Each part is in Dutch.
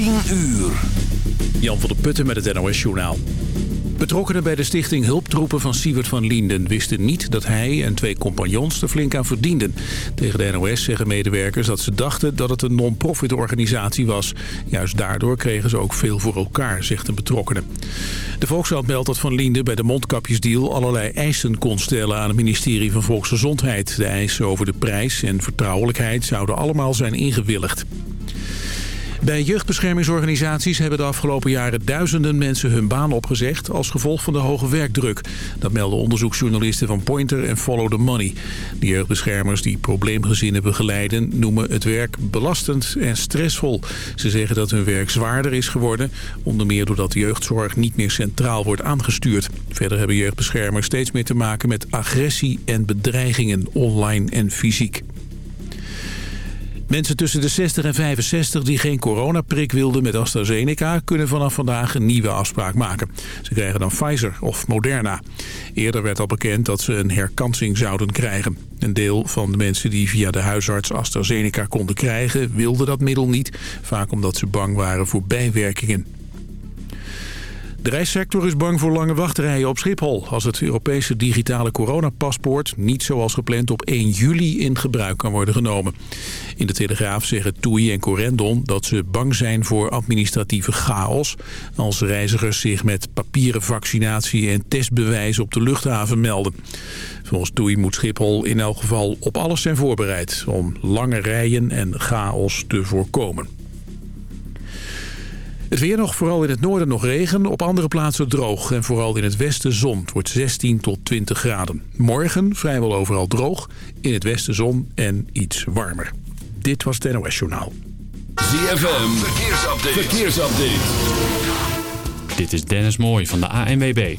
10 uur. Jan van der Putten met het NOS Journaal. Betrokkenen bij de stichting Hulptroepen van Siewert van Linden wisten niet dat hij en twee compagnons er flink aan verdienden. Tegen de NOS zeggen medewerkers dat ze dachten dat het een non-profit organisatie was. Juist daardoor kregen ze ook veel voor elkaar, zegt een betrokkenen. De Volkskrant meldt dat Van Linden bij de mondkapjesdeal allerlei eisen kon stellen aan het ministerie van Volksgezondheid. De eisen over de prijs en vertrouwelijkheid zouden allemaal zijn ingewilligd. Bij jeugdbeschermingsorganisaties hebben de afgelopen jaren duizenden mensen hun baan opgezegd als gevolg van de hoge werkdruk. Dat melden onderzoeksjournalisten van Pointer en Follow the Money. De jeugdbeschermers die probleemgezinnen begeleiden noemen het werk belastend en stressvol. Ze zeggen dat hun werk zwaarder is geworden, onder meer doordat de jeugdzorg niet meer centraal wordt aangestuurd. Verder hebben jeugdbeschermers steeds meer te maken met agressie en bedreigingen online en fysiek. Mensen tussen de 60 en 65 die geen coronaprik wilden met AstraZeneca... kunnen vanaf vandaag een nieuwe afspraak maken. Ze krijgen dan Pfizer of Moderna. Eerder werd al bekend dat ze een herkansing zouden krijgen. Een deel van de mensen die via de huisarts AstraZeneca konden krijgen... wilde dat middel niet, vaak omdat ze bang waren voor bijwerkingen. De reissector is bang voor lange wachtrijen op Schiphol... als het Europese digitale coronapaspoort niet zoals gepland op 1 juli in gebruik kan worden genomen. In de Telegraaf zeggen TUI en Corendon dat ze bang zijn voor administratieve chaos... als reizigers zich met papieren vaccinatie en testbewijs op de luchthaven melden. Volgens TUI moet Schiphol in elk geval op alles zijn voorbereid... om lange rijen en chaos te voorkomen. Het weer nog, vooral in het noorden nog regen. Op andere plaatsen droog en vooral in het westen zon. Het wordt 16 tot 20 graden. Morgen vrijwel overal droog. In het westen zon en iets warmer. Dit was het NOS Journaal. ZFM, verkeersupdate. verkeersupdate. Dit is Dennis Mooij van de ANWB.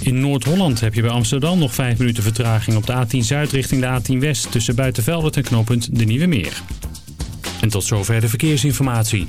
In Noord-Holland heb je bij Amsterdam nog 5 minuten vertraging op de A10 Zuid richting de A10 West... tussen Buitenveldert en knooppunt De Nieuwe Meer. En tot zover de verkeersinformatie.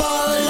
fall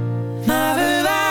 Maar we waren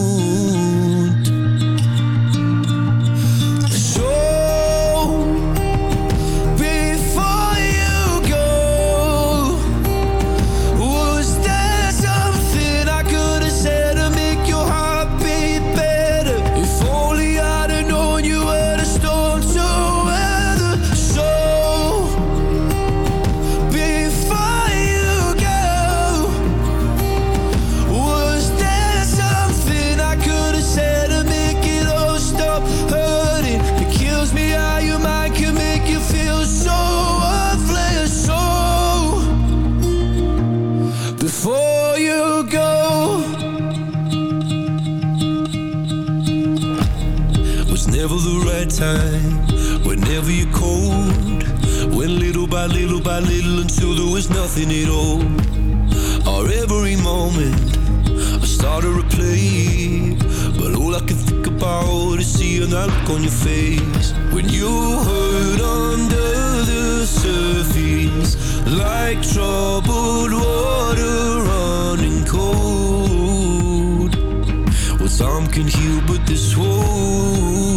You go, was never the right time. Whenever you're went little by little by little until there was nothing at all. Every moment, I started to play, but all I can think about is seeing that look on your face when you hurt under the surface, like troubled water cold. Well, time can heal, but this won't.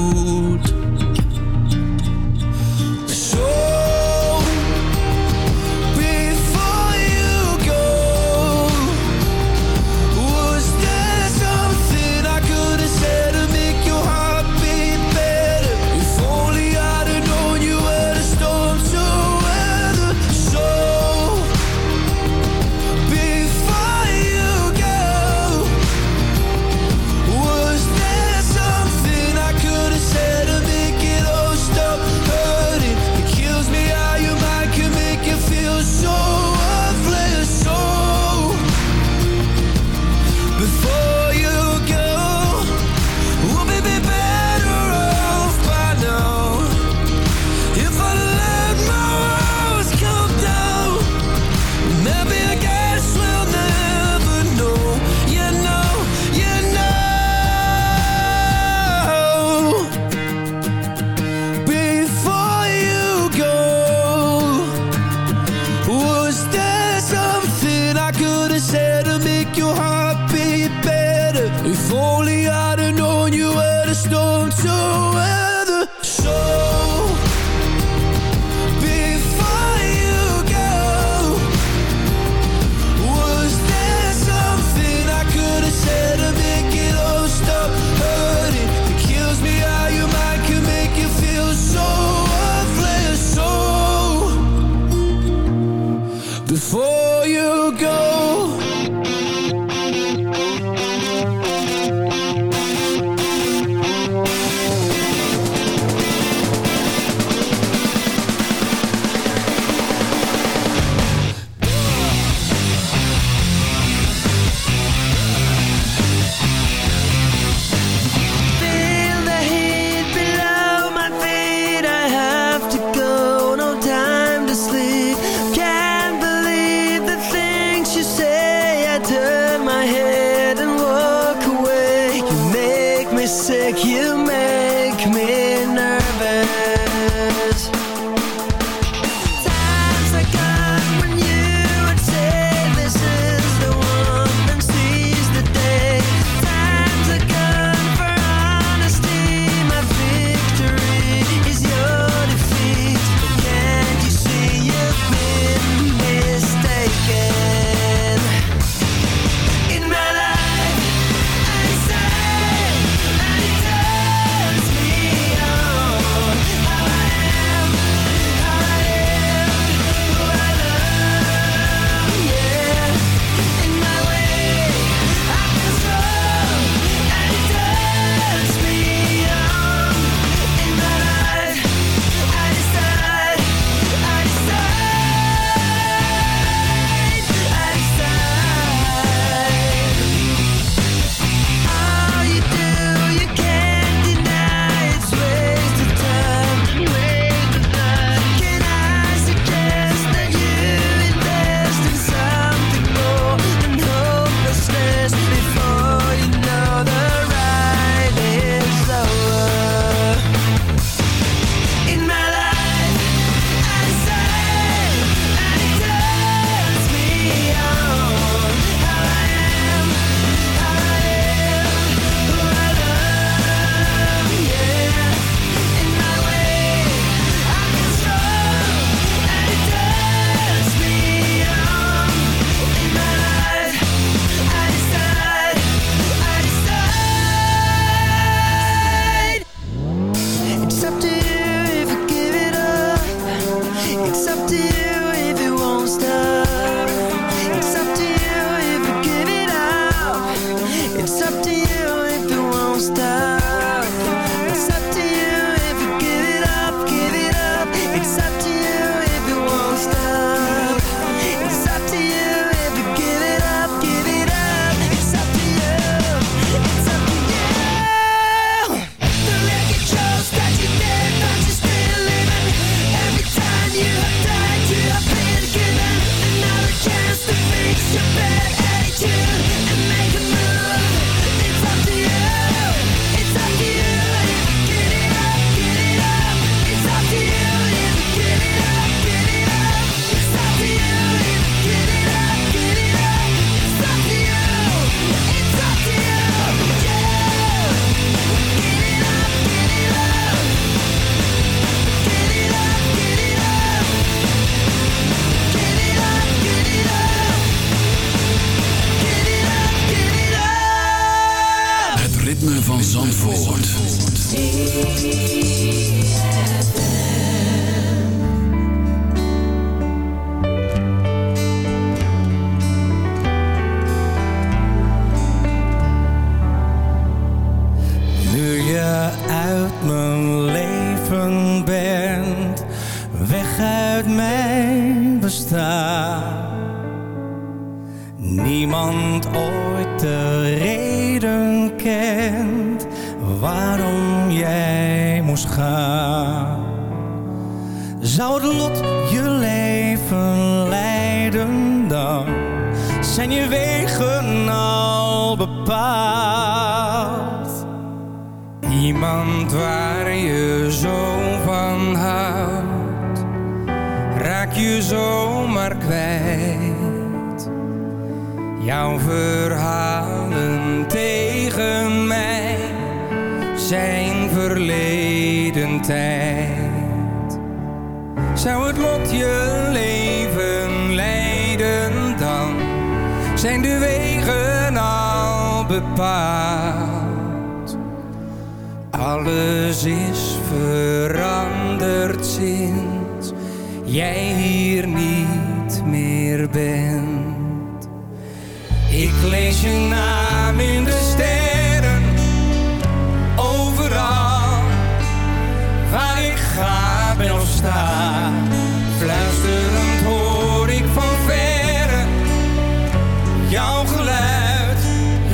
nog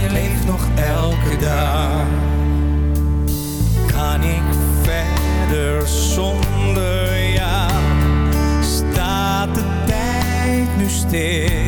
je leeft nog elke dag. Kan ik verder zonder jou? Staat de tijd nu stil?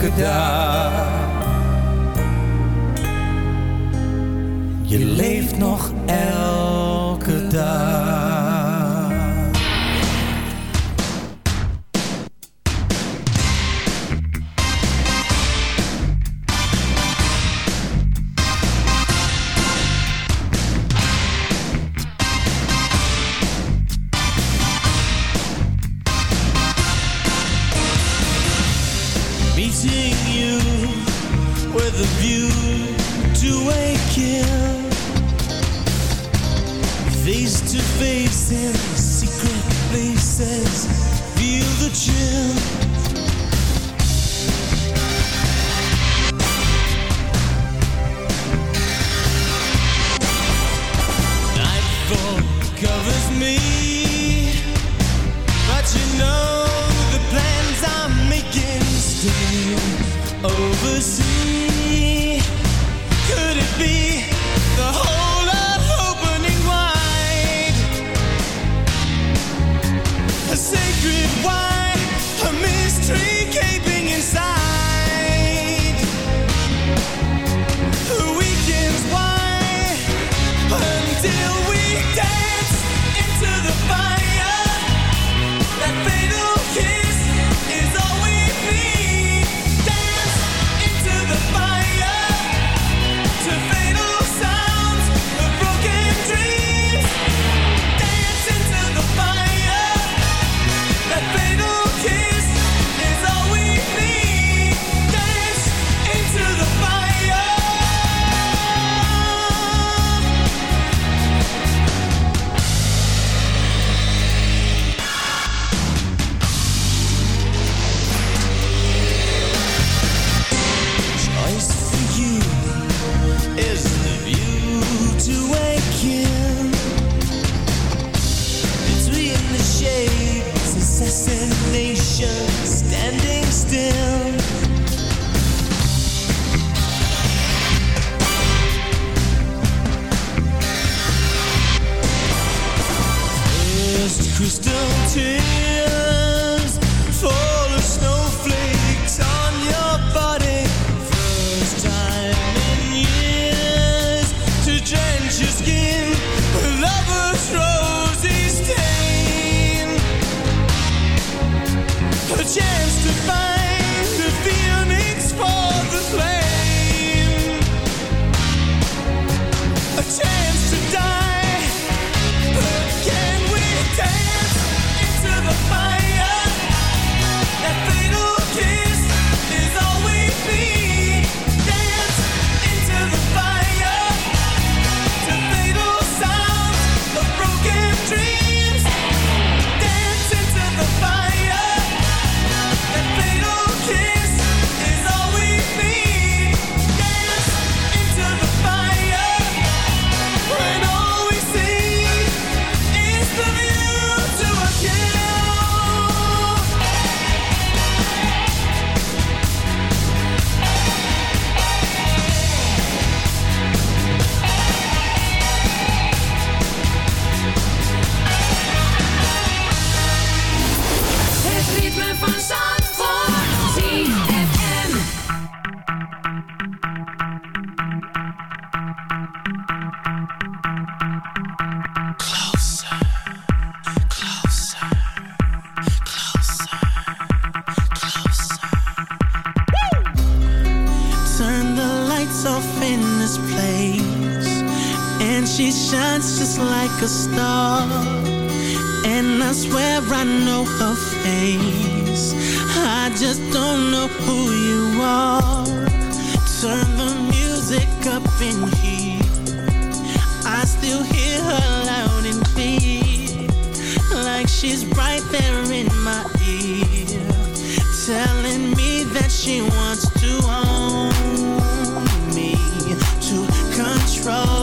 никогда. with a view to waking face to face in secret places. Feel the chill. Nightfall covers me. But you know the plans I'm making stay overseas be to know who you are. Turn the music up in here. I still hear her loud and clear, like she's right there in my ear, telling me that she wants to own me, to control.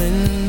darling.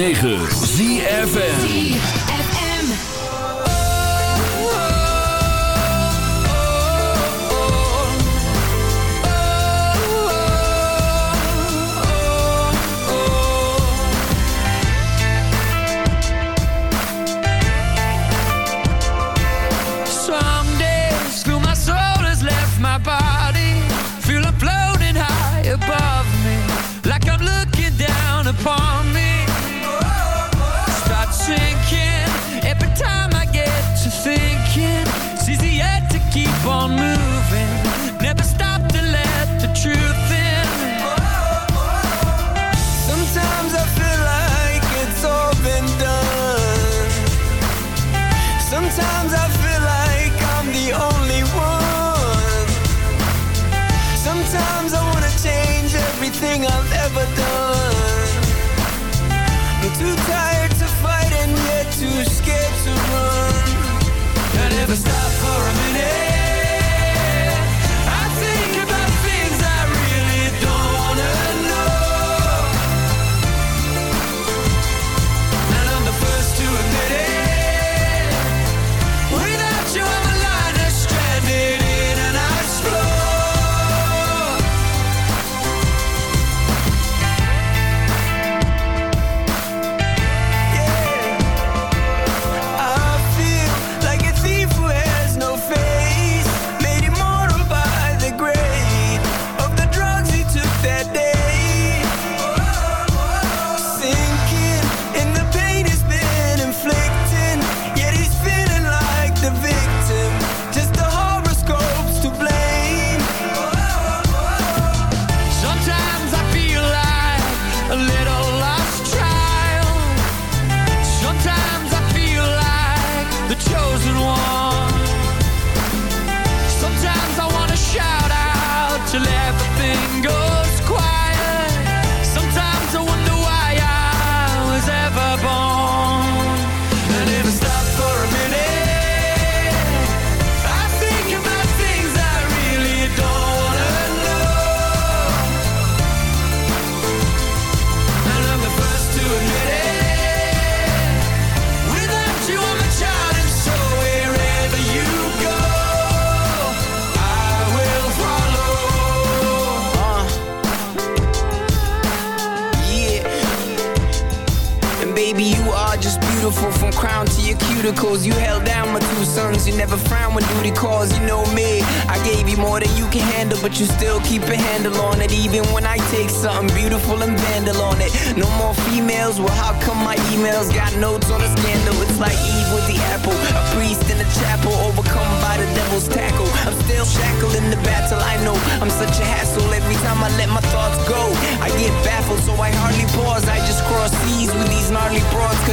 106.9 ZFN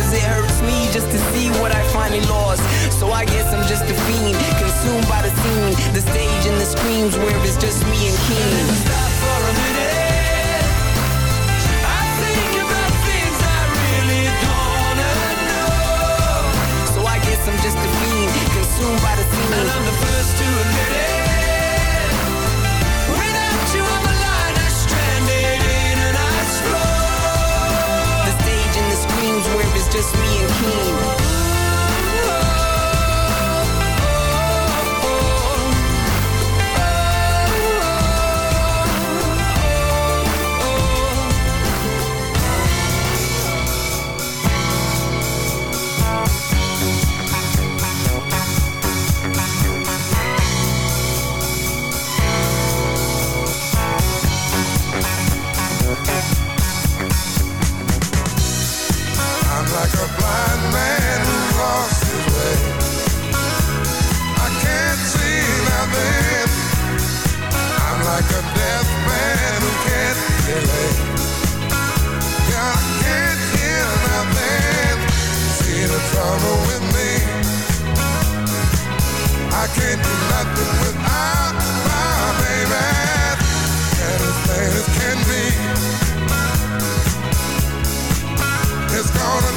cause it hurts me just to see what I finally lost. So I guess I'm just a fiend, consumed by the scene, the stage and the screams where it's just me and Keen. Stop for a minute. By the And I'm the first to admit it gonna